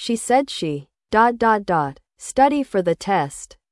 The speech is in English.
She said she dot dot dot study for the test.